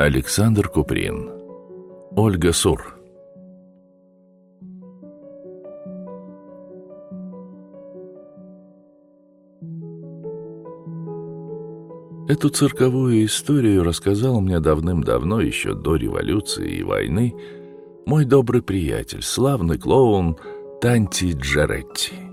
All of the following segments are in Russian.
Александр Куприн. Ольга Сур. Эту цирковую историю рассказал мне давным-давно, еще до революции и войны, мой добрый приятель, славный клоун Танти Джаретти.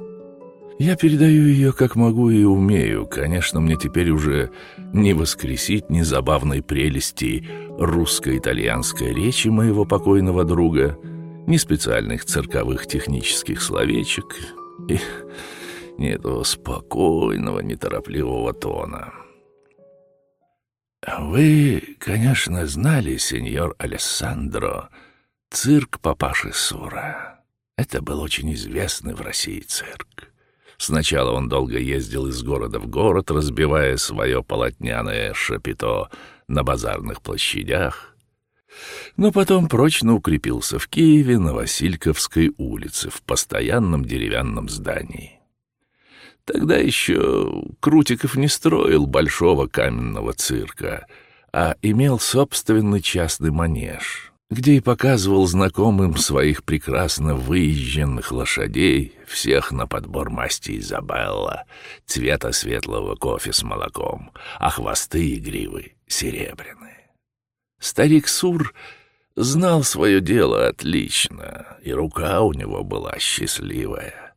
Я передаю ее как могу и умею. Конечно, мне теперь уже не воскресить ни забавной прелести русско-итальянской речи моего покойного друга, ни специальных цирковых технических словечек, и ни этого спокойного, неторопливого тона. Вы, конечно, знали, сеньор Алессандро, цирк папаши Сура. Это был очень известный в России цирк. Сначала он долго ездил из города в город, разбивая свое полотняное шапито на базарных площадях, но потом прочно укрепился в Киеве на Васильковской улице в постоянном деревянном здании. Тогда еще Крутиков не строил большого каменного цирка, а имел собственный частный манеж, где и показывал знакомым своих прекрасно выезженных лошадей, всех на подбор масти Изабелла, цвета светлого кофе с молоком, а хвосты и гривы серебряные. Старик Сур знал свое дело отлично, и рука у него была счастливая.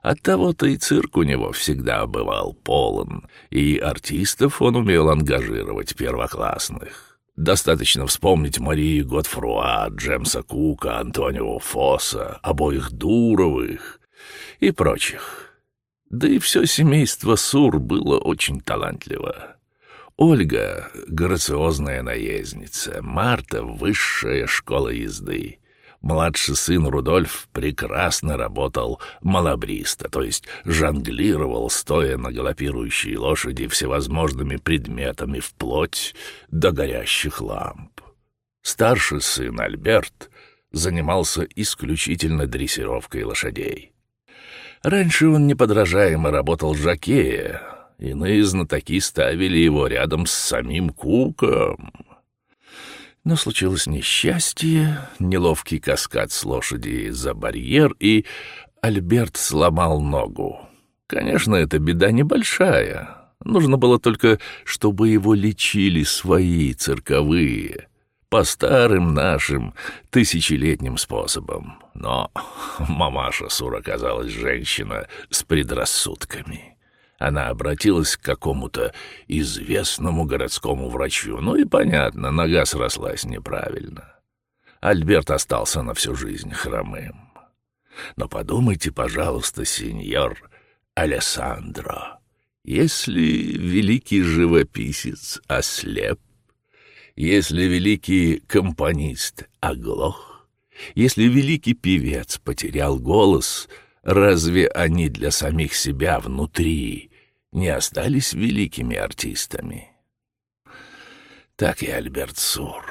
Оттого-то и цирк у него всегда бывал полон, и артистов он умел ангажировать первоклассных. Достаточно вспомнить Марии Готфруа, Джемса Кука, Антонио Фосса, обоих Дуровых и прочих. Да и все семейство Сур было очень талантливо. Ольга — грациозная наездница, Марта — высшая школа езды. Младший сын Рудольф прекрасно работал малабриста, то есть жонглировал, стоя на галопирующей лошади всевозможными предметами вплоть до горящих ламп. Старший сын Альберт занимался исключительно дрессировкой лошадей. Раньше он неподражаемо работал жакея, иные знатоки ставили его рядом с самим Куком — но случилось несчастье, неловкий каскад с лошади за барьер, и Альберт сломал ногу. Конечно, эта беда небольшая. Нужно было только, чтобы его лечили свои цирковые, по старым нашим тысячелетним способам. Но мамаша Сур оказалась женщина с предрассудками. Она обратилась к какому-то известному городскому врачу. Ну и понятно, нога срослась неправильно. Альберт остался на всю жизнь хромым. Но подумайте, пожалуйста, сеньор Алессандро, если великий живописец ослеп, если великий компонист оглох, если великий певец потерял голос, разве они для самих себя внутри не остались великими артистами. Так и Альберт Сур.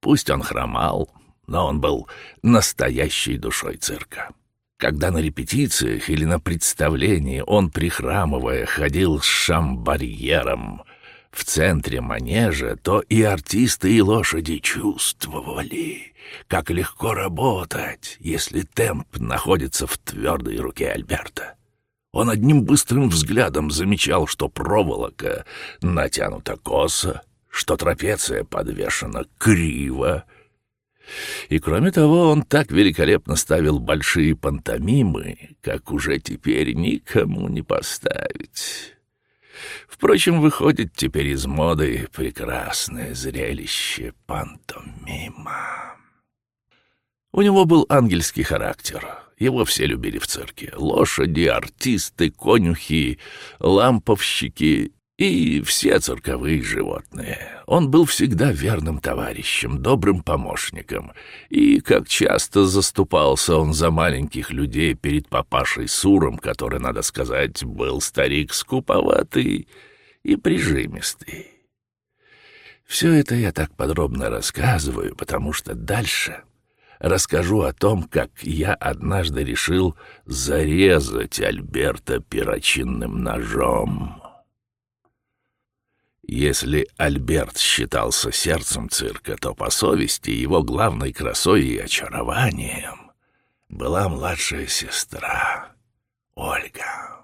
Пусть он хромал, но он был настоящей душой цирка. Когда на репетициях или на представлении он, прихрамывая, ходил с шамбарьером в центре манежа, то и артисты, и лошади чувствовали, как легко работать, если темп находится в твердой руке Альберта. Он одним быстрым взглядом замечал, что проволока натянута косо, что трапеция подвешена криво. И кроме того, он так великолепно ставил большие пантомимы, как уже теперь никому не поставить. Впрочем, выходит теперь из моды прекрасное зрелище пантомима. У него был ангельский характер — его все любили в цирке. Лошади, артисты, конюхи, ламповщики и все цирковые животные. Он был всегда верным товарищем, добрым помощником. И как часто заступался он за маленьких людей перед папашей Суром, который, надо сказать, был старик скуповатый и прижимистый. Все это я так подробно рассказываю, потому что дальше расскажу о том, как я однажды решил зарезать Альберта перочинным ножом. Если Альберт считался сердцем цирка, то по совести его главной красой и очарованием была младшая сестра Ольга.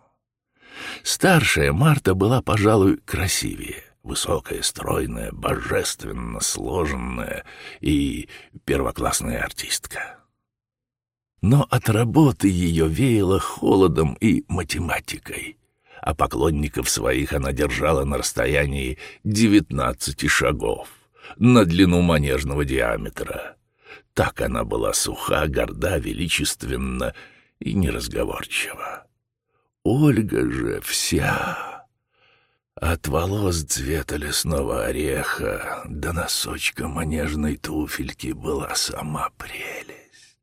Старшая Марта была, пожалуй, красивее. Высокая, стройная, божественно сложенная и первоклассная артистка. Но от работы ее веяло холодом и математикой, а поклонников своих она держала на расстоянии девятнадцати шагов на длину манежного диаметра. Так она была суха, горда, величественна и неразговорчива. Ольга же вся от волос цвета лесного ореха до носочка манежной туфельки была сама прелесть.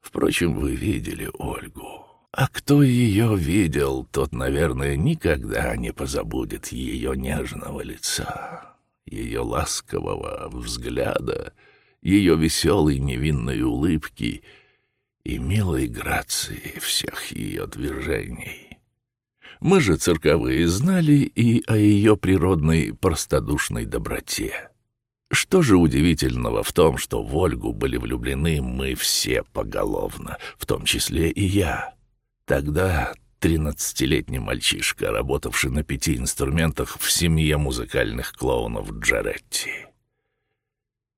Впрочем, вы видели Ольгу. А кто ее видел, тот, наверное, никогда не позабудет ее нежного лица, ее ласкового взгляда, ее веселой невинной улыбки и милой грации всех ее движений. Мы же цирковые знали и о ее природной простодушной доброте. Что же удивительного в том, что в Ольгу были влюблены мы все поголовно, в том числе и я? Тогда тринадцатилетний мальчишка, работавший на пяти инструментах в семье музыкальных клоунов Джаретти.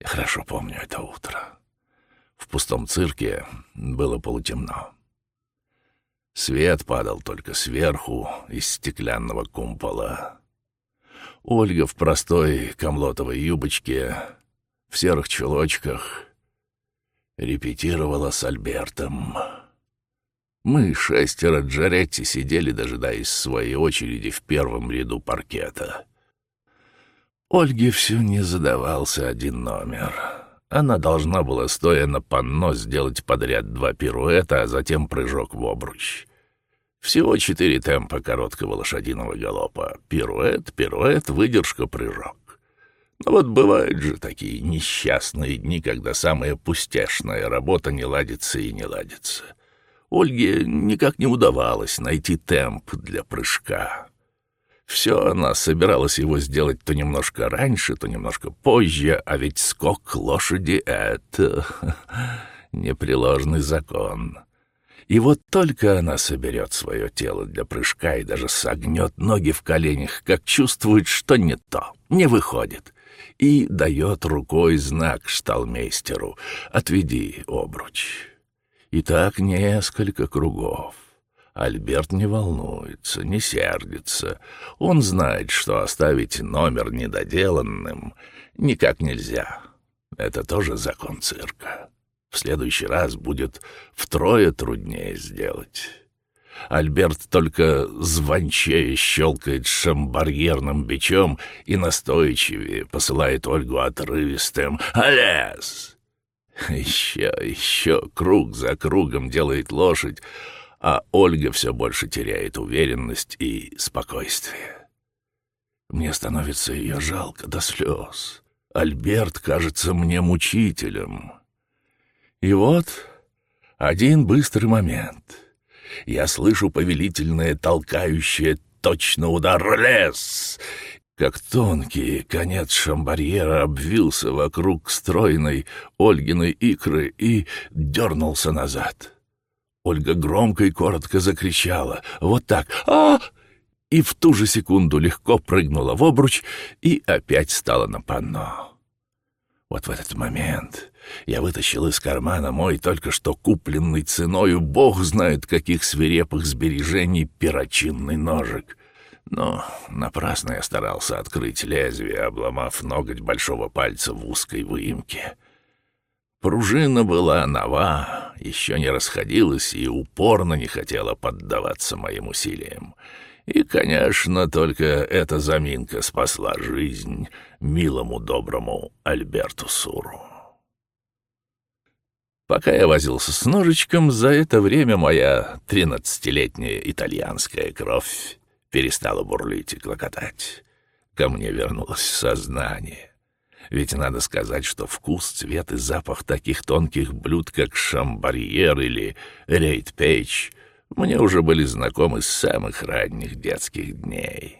Хорошо помню это утро. В пустом цирке было полутемно. Свет падал только сверху из стеклянного кумпола. Ольга в простой комлотовой юбочке, в серых чулочках, репетировала с Альбертом. Мы, шестеро Джаретти, сидели, дожидаясь своей очереди в первом ряду паркета. Ольге все не задавался один номер. Она должна была, стоя на панно, сделать подряд два пируэта, а затем прыжок в обруч. Всего четыре темпа короткого лошадиного галопа. Пируэт, пируэт, выдержка, прыжок. Но вот бывают же такие несчастные дни, когда самая пустяшная работа не ладится и не ладится. Ольге никак не удавалось найти темп для прыжка. Все она собиралась его сделать то немножко раньше, то немножко позже, а ведь скок лошади — это непреложный закон. И вот только она соберет свое тело для прыжка и даже согнет ноги в коленях, как чувствует, что не то, не выходит, и дает рукой знак шталмейстеру «Отведи обруч». И так несколько кругов. Альберт не волнуется, не сердится. Он знает, что оставить номер недоделанным никак нельзя. Это тоже закон цирка. В следующий раз будет втрое труднее сделать. Альберт только звончее щелкает шамбарьерным бичом и настойчивее посылает Ольгу отрывистым «Алес!» Еще, еще круг за кругом делает лошадь, а Ольга все больше теряет уверенность и спокойствие. Мне становится ее жалко до слез. Альберт кажется мне мучителем. И вот один быстрый момент. Я слышу повелительное толкающее точно удар «Лес!» как тонкий конец шамбарьера обвился вокруг стройной Ольгиной икры и дернулся назад. Ольга громко и коротко закричала. Вот так а И в ту же секунду легко прыгнула в обруч и опять стала на панно. Вот в этот момент я вытащил из кармана мой только что купленный ценою бог знает каких свирепых сбережений перочинный ножик — но напрасно я старался открыть лезвие, обломав ноготь большого пальца в узкой выемке. Пружина была нова, еще не расходилась и упорно не хотела поддаваться моим усилиям. И, конечно, только эта заминка спасла жизнь милому доброму Альберту Суру. Пока я возился с ножичком, за это время моя тринадцатилетняя итальянская кровь перестала бурлить и клокотать. Ко мне вернулось сознание. Ведь надо сказать, что вкус, цвет и запах таких тонких блюд, как шамбарьер или рейтпейч, мне уже были знакомы с самых ранних детских дней.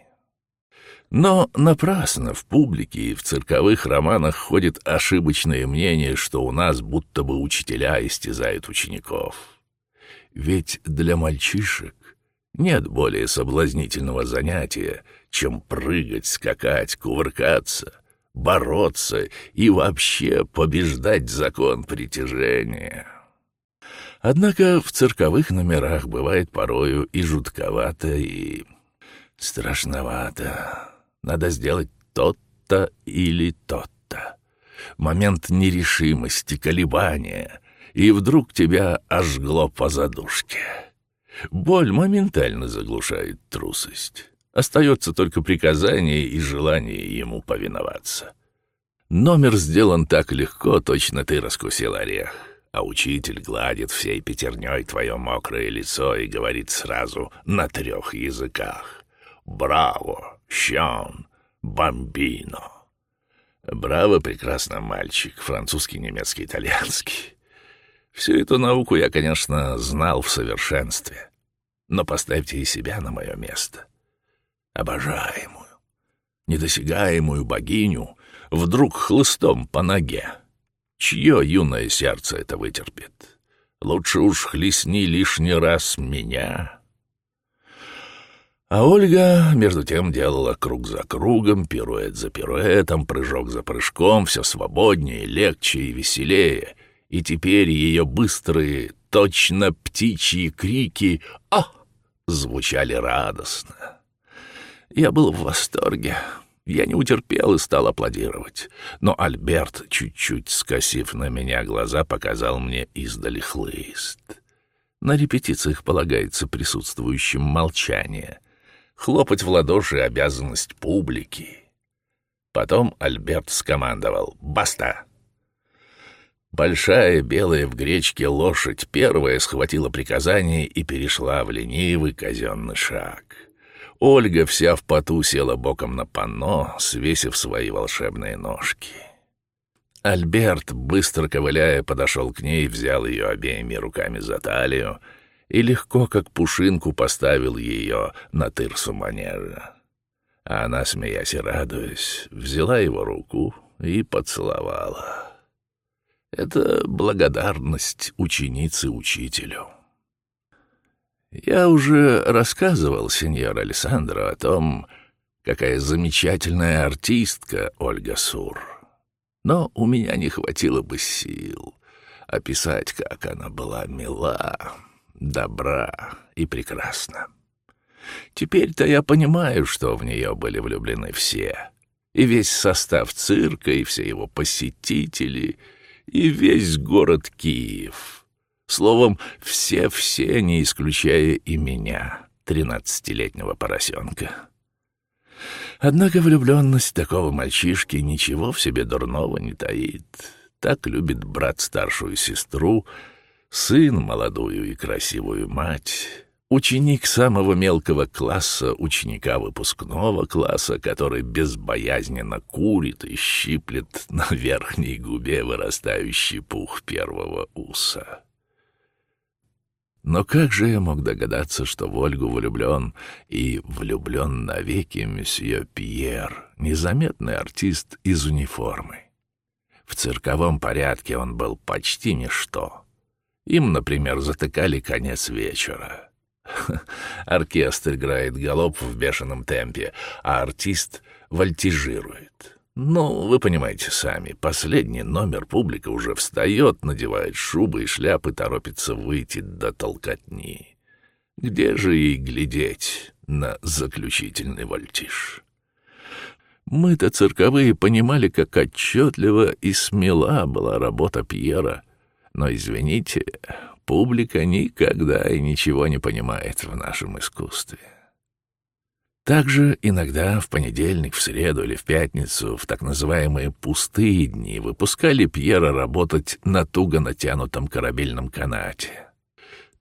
Но напрасно в публике и в цирковых романах ходит ошибочное мнение, что у нас будто бы учителя истязают учеников. Ведь для мальчишек нет более соблазнительного занятия, чем прыгать, скакать, кувыркаться, бороться и вообще побеждать закон притяжения. Однако в цирковых номерах бывает порою и жутковато, и страшновато. Надо сделать то-то или то-то. Момент нерешимости, колебания, и вдруг тебя ожгло по задушке. Боль моментально заглушает трусость. Остается только приказание и желание ему повиноваться. Номер сделан так легко, точно ты раскусил орех а учитель гладит всей пятерней твое мокрое лицо и говорит сразу на трех языках. «Браво! Щон! Бомбино!» «Браво, прекрасно, мальчик! Французский, немецкий, итальянский!» Всю эту науку я, конечно, знал в совершенстве. Но поставьте и себя на мое место. Обожаемую, недосягаемую богиню вдруг хлыстом по ноге — Чье юное сердце это вытерпит? Лучше уж хлестни лишний раз меня. А Ольга, между тем, делала круг за кругом, пируэт за пируэтом, прыжок за прыжком, все свободнее, легче и веселее. И теперь ее быстрые, точно птичьи крики «А!» звучали радостно. Я был в восторге. Я не утерпел и стал аплодировать. Но Альберт, чуть-чуть скосив на меня глаза, показал мне издали хлыст. На репетициях полагается присутствующим молчание. Хлопать в ладоши — обязанность публики. Потом Альберт скомандовал «Баста!». Большая белая в гречке лошадь первая схватила приказание и перешла в ленивый казенный шаг. Ольга вся в поту села боком на панно, свесив свои волшебные ножки. Альберт, быстро ковыляя, подошел к ней, взял ее обеими руками за талию и легко, как пушинку, поставил ее на тырсу манежа. А она, смеясь и радуясь, взяла его руку и поцеловала. Это благодарность ученицы учителю. Я уже рассказывал сеньор Александру о том, какая замечательная артистка Ольга Сур. Но у меня не хватило бы сил описать, как она была мила, добра и прекрасна. Теперь-то я понимаю, что в нее были влюблены все. И весь состав цирка, и все его посетители, и весь город Киев — Словом, все-все, не исключая и меня, тринадцатилетнего поросенка. Однако влюбленность такого мальчишки ничего в себе дурного не таит. Так любит брат старшую сестру, сын молодую и красивую мать, ученик самого мелкого класса, ученика выпускного класса, который безбоязненно курит и щиплет на верхней губе вырастающий пух первого уса. Но как же я мог догадаться, что в Ольгу влюблен и влюблен навеки месье Пьер, незаметный артист из униформы? В цирковом порядке он был почти ничто. Им, например, затыкали конец вечера. Оркестр играет галоп в бешеном темпе, а артист вольтижирует. Ну, вы понимаете сами, последний номер публика уже встает, надевает шубы и шляпы, торопится выйти до толкотни. Где же ей глядеть на заключительный вольтиш? Мы-то цирковые понимали, как отчетливо и смела была работа Пьера. Но, извините, публика никогда и ничего не понимает в нашем искусстве. Также иногда в понедельник, в среду или в пятницу, в так называемые «пустые дни», выпускали Пьера работать на туго натянутом корабельном канате.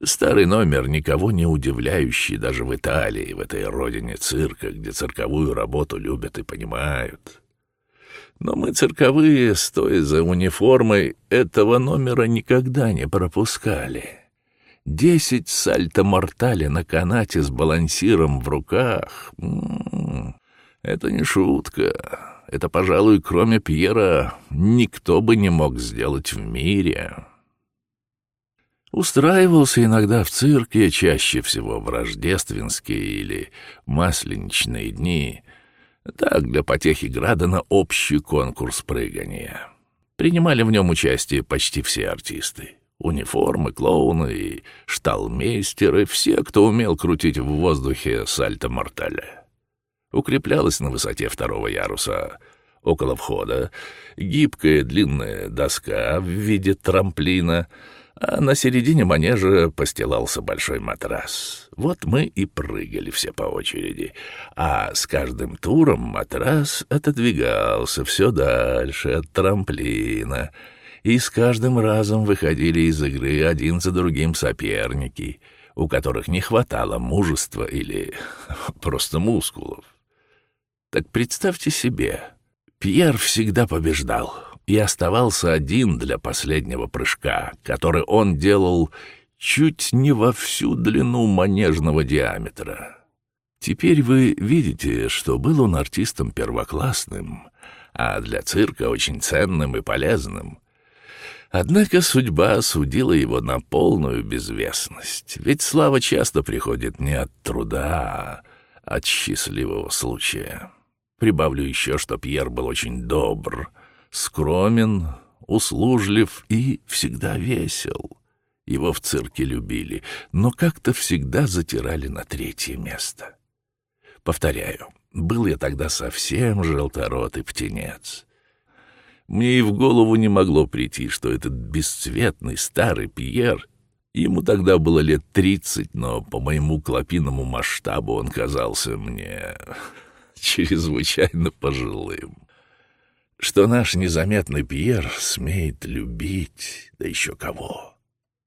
Старый номер, никого не удивляющий даже в Италии, в этой родине цирка, где цирковую работу любят и понимают. Но мы, цирковые, стоя за униформой, этого номера никогда не пропускали. Десять сальто-мортали на канате с балансиром в руках. М -м -м. Это не шутка. Это, пожалуй, кроме Пьера, никто бы не мог сделать в мире. Устраивался иногда в цирке, чаще всего в рождественские или масленичные дни, так, для потехи града на общий конкурс прыгания. Принимали в нем участие почти все артисты. Униформы, клоуны и шталмейстеры, все, кто умел крутить в воздухе сальто-мортале. Укреплялась на высоте второго яруса около входа гибкая длинная доска в виде трамплина — а на середине манежа постилался большой матрас. Вот мы и прыгали все по очереди, а с каждым туром матрас отодвигался все дальше от трамплина, и с каждым разом выходили из игры один за другим соперники, у которых не хватало мужества или просто мускулов. Так представьте себе, Пьер всегда побеждал — и оставался один для последнего прыжка, который он делал чуть не во всю длину манежного диаметра. Теперь вы видите, что был он артистом первоклассным, а для цирка очень ценным и полезным. Однако судьба осудила его на полную безвестность, ведь слава часто приходит не от труда, а от счастливого случая. Прибавлю еще, что Пьер был очень добр — скромен, услужлив и всегда весел. Его в цирке любили, но как-то всегда затирали на третье место. Повторяю, был я тогда совсем желторотый птенец. Мне и в голову не могло прийти, что этот бесцветный старый Пьер, ему тогда было лет тридцать, но по моему клопиному масштабу он казался мне чрезвычайно пожилым что наш незаметный Пьер смеет любить, да еще кого?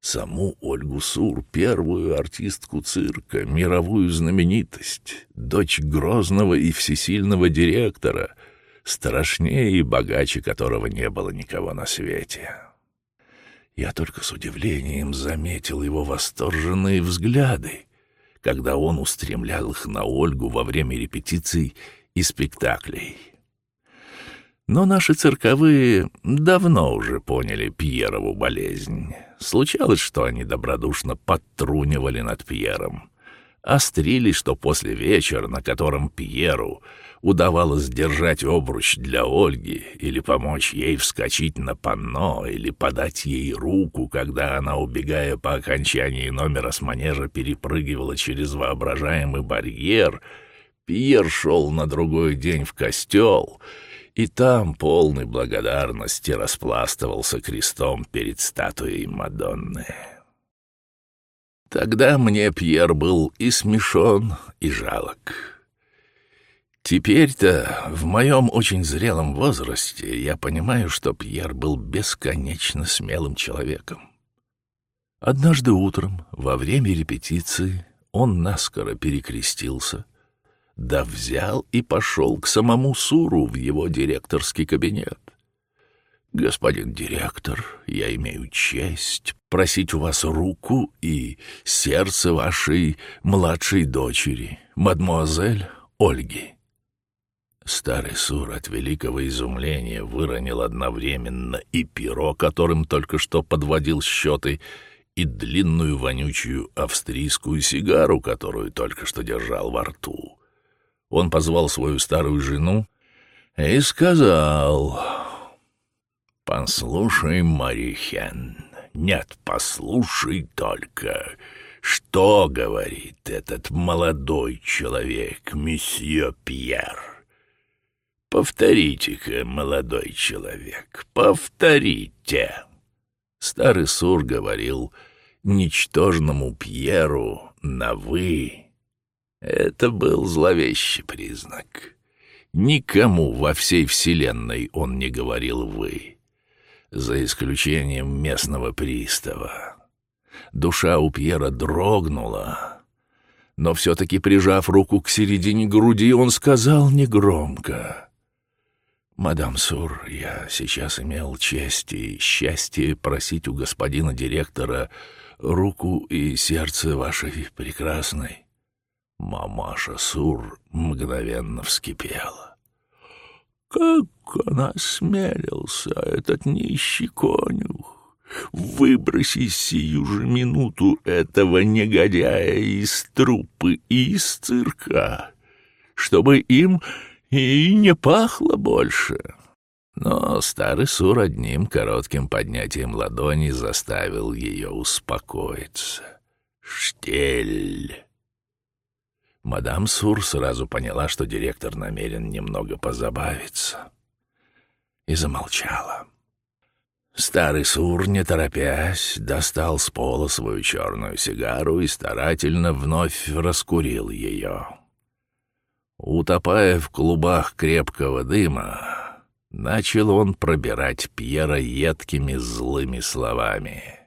Саму Ольгу Сур, первую артистку цирка, мировую знаменитость, дочь грозного и всесильного директора, страшнее и богаче которого не было никого на свете. Я только с удивлением заметил его восторженные взгляды, когда он устремлял их на Ольгу во время репетиций и спектаклей. Но наши цирковые давно уже поняли Пьерову болезнь. Случалось, что они добродушно подтрунивали над Пьером. Острили, что после вечера, на котором Пьеру удавалось держать обруч для Ольги или помочь ей вскочить на панно или подать ей руку, когда она, убегая по окончании номера с манежа, перепрыгивала через воображаемый барьер, Пьер шел на другой день в костел — и там, полный благодарности, распластывался крестом перед статуей Мадонны. Тогда мне Пьер был и смешон, и жалок. Теперь-то, в моем очень зрелом возрасте, я понимаю, что Пьер был бесконечно смелым человеком. Однажды утром, во время репетиции, он наскоро перекрестился — да взял и пошел к самому Суру в его директорский кабинет. «Господин директор, я имею честь просить у вас руку и сердце вашей младшей дочери, мадмуазель Ольги». Старый Сур от великого изумления выронил одновременно и перо, которым только что подводил счеты, и длинную вонючую австрийскую сигару, которую только что держал во рту. Он позвал свою старую жену и сказал... «Послушай, Марихен, нет, послушай только, что говорит этот молодой человек, месье Пьер. Повторите-ка, молодой человек, повторите». Старый Сур говорил ничтожному Пьеру на «вы» Это был зловещий признак. Никому во всей вселенной он не говорил «вы», за исключением местного пристава. Душа у Пьера дрогнула, но все-таки, прижав руку к середине груди, он сказал негромко. «Мадам Сур, я сейчас имел честь и счастье просить у господина директора руку и сердце вашей прекрасной, Мамаша Сур мгновенно вскипела. Как она смелился, этот нищий конюх, выбросить сию же минуту этого негодяя из трупы и из цирка, чтобы им и не пахло больше. Но старый Сур одним коротким поднятием ладони заставил ее успокоиться. «Штель!» Мадам Сур сразу поняла, что директор намерен немного позабавиться, и замолчала. Старый Сур, не торопясь, достал с пола свою черную сигару и старательно вновь раскурил ее. Утопая в клубах крепкого дыма, начал он пробирать Пьера едкими злыми словами —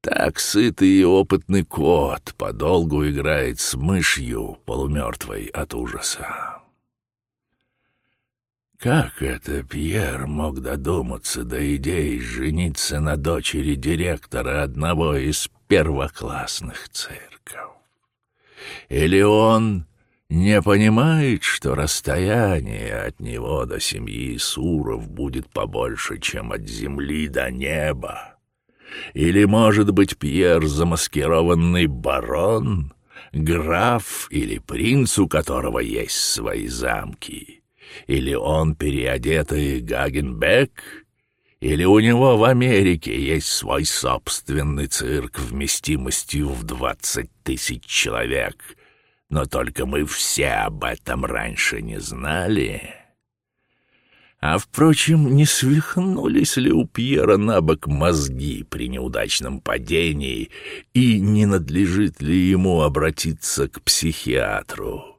так сытый и опытный кот подолгу играет с мышью, полумертвой от ужаса. Как это Пьер мог додуматься до идеи жениться на дочери директора одного из первоклассных цирков? Или он не понимает, что расстояние от него до семьи Суров будет побольше, чем от земли до неба? Или, может быть, Пьер замаскированный барон, граф или принц, у которого есть свои замки? Или он переодетый Гагенбек? Или у него в Америке есть свой собственный цирк вместимостью в двадцать тысяч человек, но только мы все об этом раньше не знали?» А, впрочем, не свихнулись ли у Пьера на бок мозги при неудачном падении, и не надлежит ли ему обратиться к психиатру?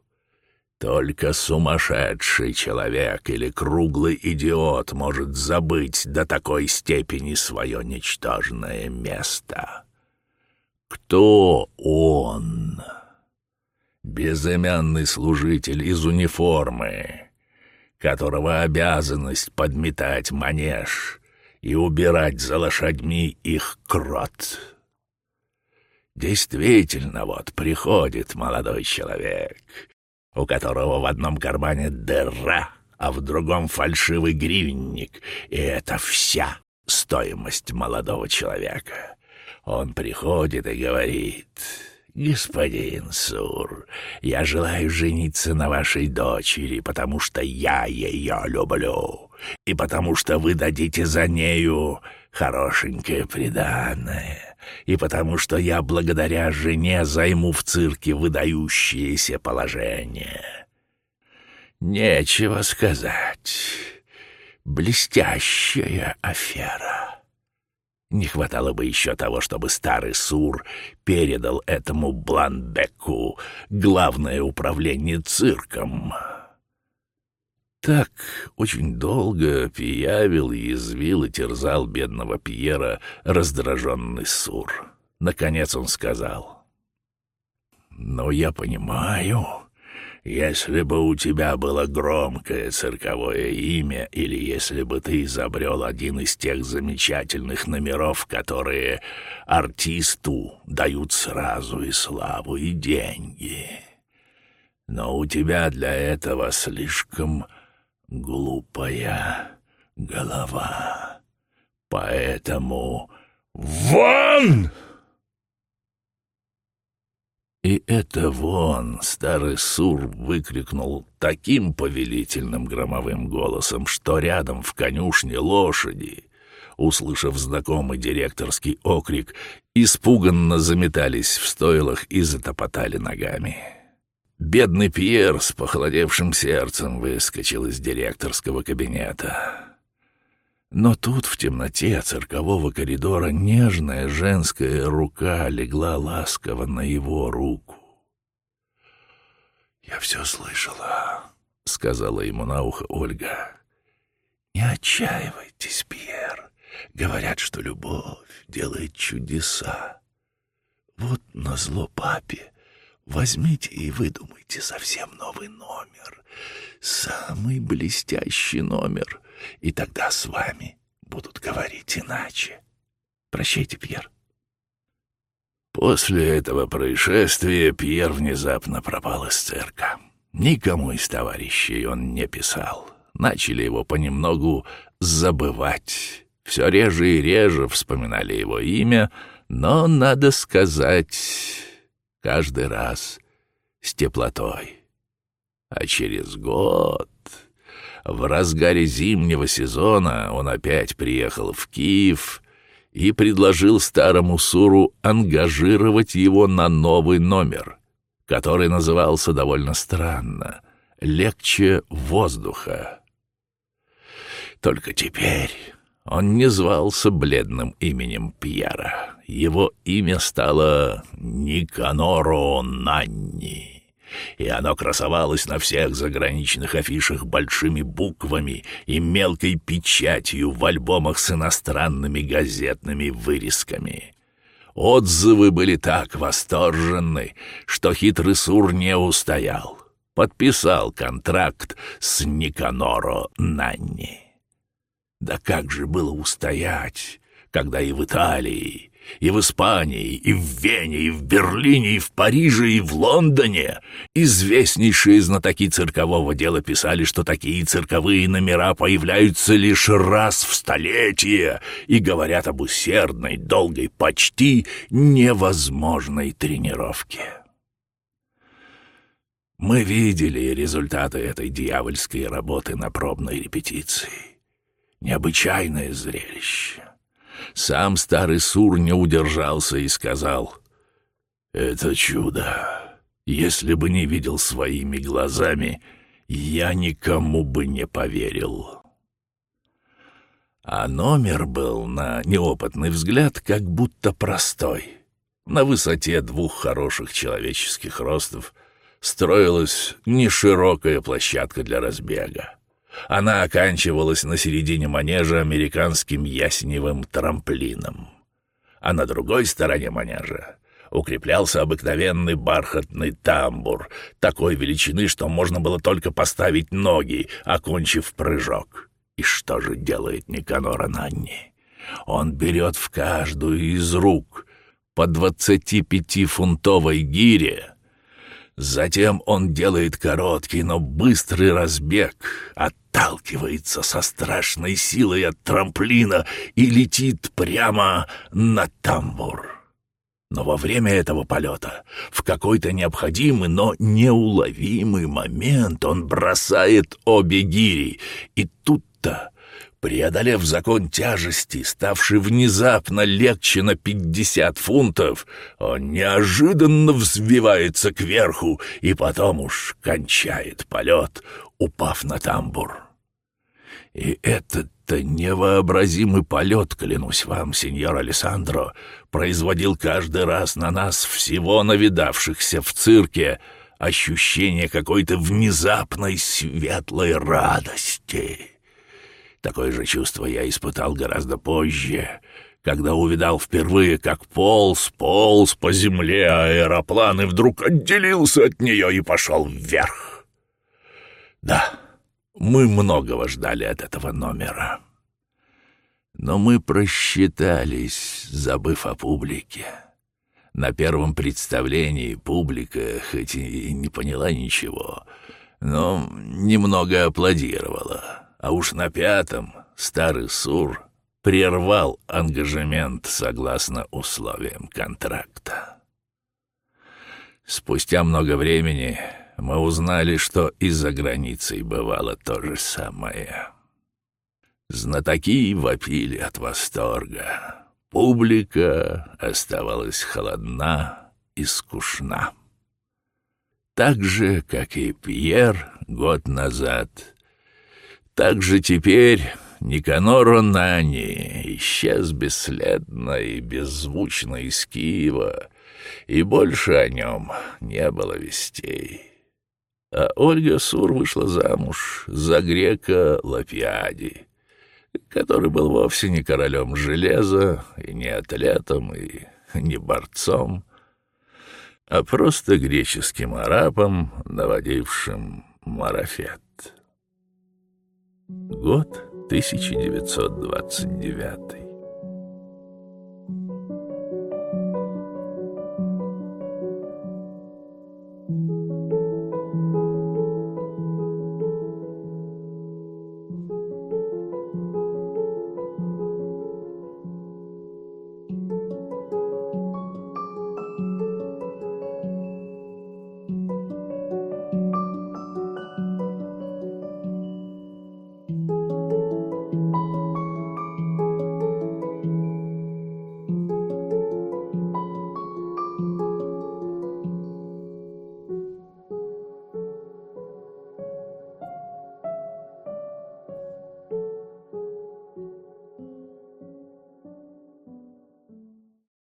Только сумасшедший человек или круглый идиот может забыть до такой степени свое ничтожное место. Кто он? Безымянный служитель из униформы которого обязанность подметать манеж и убирать за лошадьми их крот. Действительно, вот приходит молодой человек, у которого в одном кармане дыра, а в другом фальшивый гривенник, и это вся стоимость молодого человека. Он приходит и говорит... «Господин Сур, я желаю жениться на вашей дочери, потому что я ее люблю, и потому что вы дадите за нею хорошенькое приданное, и потому что я благодаря жене займу в цирке выдающееся положение». Нечего сказать. Блестящая афера. Не хватало бы еще того, чтобы старый Сур передал этому Бланбеку главное управление цирком. Так очень долго пиявил, язвил и терзал бедного Пьера раздраженный Сур. Наконец он сказал. «Но я понимаю, если бы у тебя было громкое цирковое имя, или если бы ты изобрел один из тех замечательных номеров, которые артисту дают сразу и славу, и деньги. Но у тебя для этого слишком глупая голова. Поэтому вон!» И это вон старый Сур выкрикнул таким повелительным громовым голосом, что рядом в конюшне лошади, услышав знакомый директорский окрик, испуганно заметались в стойлах и затопотали ногами. Бедный Пьер с похолодевшим сердцем выскочил из директорского кабинета. Но тут в темноте циркового коридора нежная женская рука легла ласково на его руку. «Я все слышала», — сказала ему на ухо Ольга. «Не отчаивайтесь, Пьер. Говорят, что любовь делает чудеса. Вот назло папе возьмите и выдумайте совсем новый номер, самый блестящий номер» и тогда с вами будут говорить иначе. Прощайте, Пьер. После этого происшествия Пьер внезапно пропал из цирка. Никому из товарищей он не писал. Начали его понемногу забывать. Все реже и реже вспоминали его имя, но, надо сказать, каждый раз с теплотой. А через год, в разгаре зимнего сезона, он опять приехал в Киев и предложил старому Суру ангажировать его на новый номер, который назывался довольно странно «Легче воздуха». Только теперь он не звался бледным именем Пьера. Его имя стало Никаноро Нанни и оно красовалось на всех заграничных афишах большими буквами и мелкой печатью в альбомах с иностранными газетными вырезками. Отзывы были так восторженны, что хитрый Сур не устоял. Подписал контракт с Никаноро Нанни. Да как же было устоять, когда и в Италии, и в Испании, и в Вене, и в Берлине, и в Париже, и в Лондоне. Известнейшие знатоки циркового дела писали, что такие цирковые номера появляются лишь раз в столетие и говорят об усердной, долгой, почти невозможной тренировке. Мы видели результаты этой дьявольской работы на пробной репетиции. Необычайное зрелище. Сам старый Сур не удержался и сказал, «Это чудо. Если бы не видел своими глазами, я никому бы не поверил». А номер был, на неопытный взгляд, как будто простой. На высоте двух хороших человеческих ростов строилась неширокая площадка для разбега. Она оканчивалась на середине манежа американским ясеневым трамплином. А на другой стороне манежа укреплялся обыкновенный бархатный тамбур, такой величины, что можно было только поставить ноги, окончив прыжок. И что же делает Никанор Ананни? Он берет в каждую из рук по двадцатипятифунтовой гире Затем он делает короткий, но быстрый разбег, отталкивается со страшной силой от трамплина и летит прямо на тамбур. Но во время этого полета, в какой-то необходимый, но неуловимый момент, он бросает обе гири, и тут-то Преодолев закон тяжести, ставший внезапно легче на пятьдесят фунтов, он неожиданно взвивается кверху и потом уж кончает полет, упав на тамбур. И этот-то невообразимый полет, клянусь вам, сеньор Алессандро, производил каждый раз на нас всего навидавшихся в цирке ощущение какой-то внезапной светлой радости. Такое же чувство я испытал гораздо позже, когда увидал впервые, как полз, полз по земле аэроплан и вдруг отделился от нее и пошел вверх. Да, мы многого ждали от этого номера. Но мы просчитались, забыв о публике. На первом представлении публика, хоть и не поняла ничего, но немного аплодировала а уж на пятом старый Сур прервал ангажемент согласно условиям контракта. Спустя много времени мы узнали, что и за границей бывало то же самое. Знатоки вопили от восторга. Публика оставалась холодна и скучна. Так же, как и Пьер год назад — так же теперь Никанор Нани исчез бесследно и беззвучно из Киева, и больше о нем не было вестей. А Ольга Сур вышла замуж за грека Лапиади, который был вовсе не королем железа, и не атлетом, и не борцом, а просто греческим арабом, наводившим марафет. Год 1929.